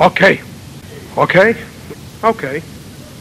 Okay. Okay. Okay.